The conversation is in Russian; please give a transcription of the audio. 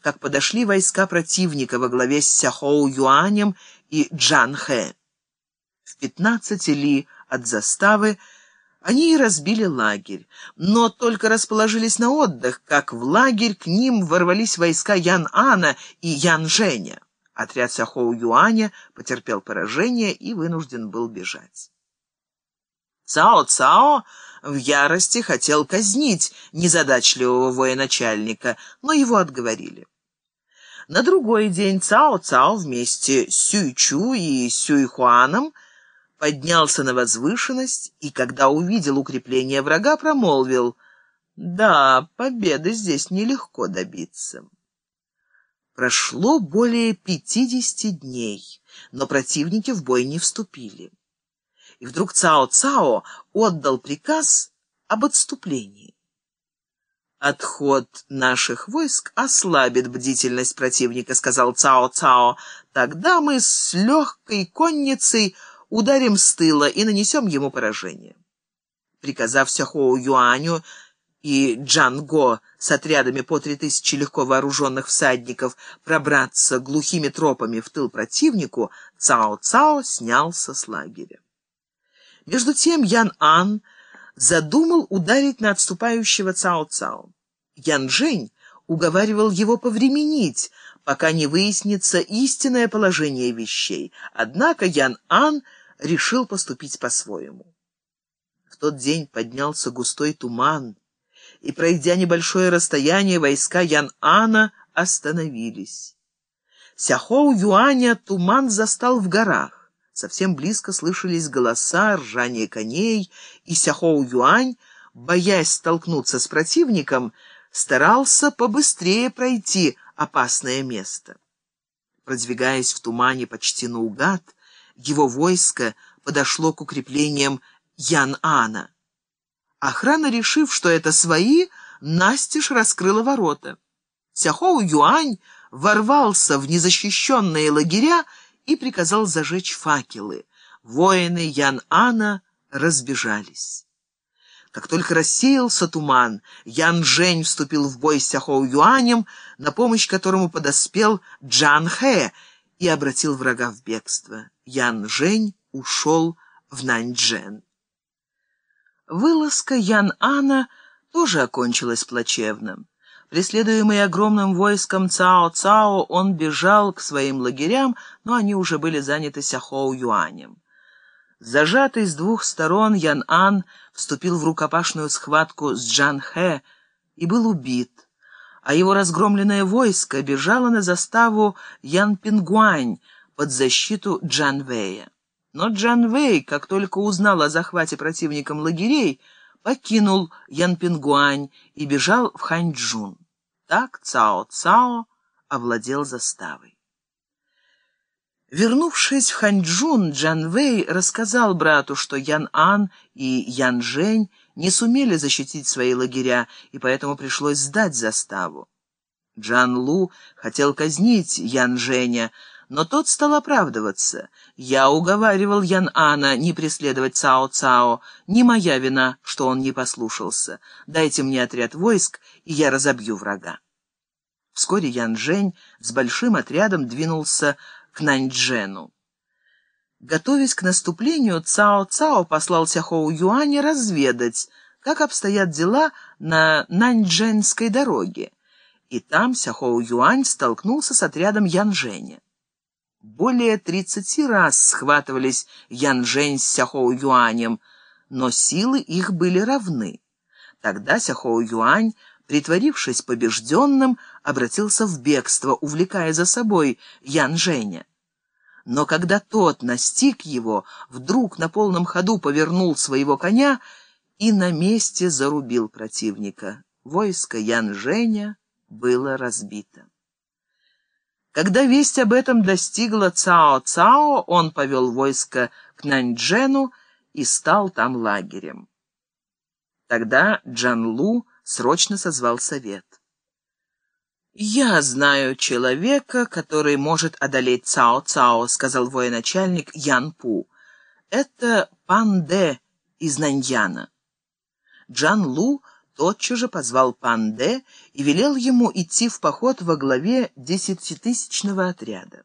как подошли войска противника во главе с Сяхоу Юанем и Джан Хэ. В пятнадцати ли от заставы они и разбили лагерь, но только расположились на отдых, как в лагерь к ним ворвались войска Ян-Ана и Ян-Женя. Отряд Сяхоу Юаня потерпел поражение и вынужден был бежать. Цао-Цао в ярости хотел казнить незадачливого военачальника, но его отговорили. На другой день Цао-Цао вместе с Сюйчу и Сюйхуаном поднялся на возвышенность и, когда увидел укрепление врага, промолвил «Да, победы здесь нелегко добиться». Прошло более пятидесяти дней, но противники в бой не вступили. И вдруг Цао-Цао отдал приказ об отступлении. «Отход наших войск ослабит бдительность противника», — сказал Цао-Цао. «Тогда мы с легкой конницей ударим с тыла и нанесем ему поражение. Приказав Сяхоу Юаню и Джанго с отрядами по три тысячи легко вооруженных всадников пробраться глухими тропами в тыл противнику, Цао-Цао снялся с лагеря. Между тем Ян-Ан задумал ударить на отступающего Цао-Цао. Ян-Жень уговаривал его повременить, пока не выяснится истинное положение вещей. Однако Ян-Ан решил поступить по-своему. В тот день поднялся густой туман, и, пройдя небольшое расстояние, войска Ян-Ана остановились. Сяхоу Юаня туман застал в горах. Совсем близко слышались голоса, ржание коней, и Сяхоу Юань, боясь столкнуться с противником, старался побыстрее пройти опасное место. Продвигаясь в тумане почти наугад, его войско подошло к укреплениям Ян-Ана. Охрана, решив, что это свои, настежь раскрыла ворота. Сяхоу Юань ворвался в незащищенные лагеря и приказал зажечь факелы. Воины Ян-Ана разбежались. Как только рассеялся туман, Ян Жень вступил в бой с Сяхоу Юанем, на помощь которому подоспел Джан Хэ и обратил врага в бегство. Ян Жень ушел в Наньчжэн. Вылазка Ян-Ана тоже окончилась плачевно. Преследуемый огромным войском Цао-Цао, он бежал к своим лагерям, но они уже были заняты Сяхоу-Юанем. Зажатый с двух сторон, Ян-Ан вступил в рукопашную схватку с Джан-Хэ и был убит, а его разгромленное войско бежало на заставу Ян-Пингуань под защиту Джан-Вэя. Но Джан-Вэй, как только узнал о захвате противником лагерей, покинул Ян-Пингуань и бежал в Ханьчжун. Так Цао-Цао овладел заставой. Вернувшись в Ханчжун, Джан Вэй рассказал брату, что Ян Ан и Ян Жень не сумели защитить свои лагеря, и поэтому пришлось сдать заставу. Джан Лу хотел казнить Ян Женя, но тот стал оправдываться. «Я уговаривал Ян Ана не преследовать Цао Цао. Не моя вина, что он не послушался. Дайте мне отряд войск, и я разобью врага». Вскоре Ян Жень с большим отрядом двинулся к Наньчжэну. Готовясь к наступлению, Цао-Цао послал Сяхоу Юаня разведать, как обстоят дела на Наньчжэнской дороге. И там Сяхоу Юань столкнулся с отрядом Янжэня. Более тридцати раз схватывались Янжэнь с Сяхоу Юанем, но силы их были равны. Тогда Сяхоу Юань притворившись побежденным, обратился в бегство, увлекая за собой Ян Женя. Но когда тот настиг его, вдруг на полном ходу повернул своего коня и на месте зарубил противника. Войско Ян Женя было разбито. Когда весть об этом достигла Цао-Цао, он повел войско к Наньчжэну и стал там лагерем. Тогда Джан Лу срочно созвал совет. «Я знаю человека, который может одолеть Цао-Цао», — сказал военачальник Ян Пу. «Это Пан Дэ из Наньяна». Джан Лу тотчас же позвал Панде и велел ему идти в поход во главе десятитысячного отряда.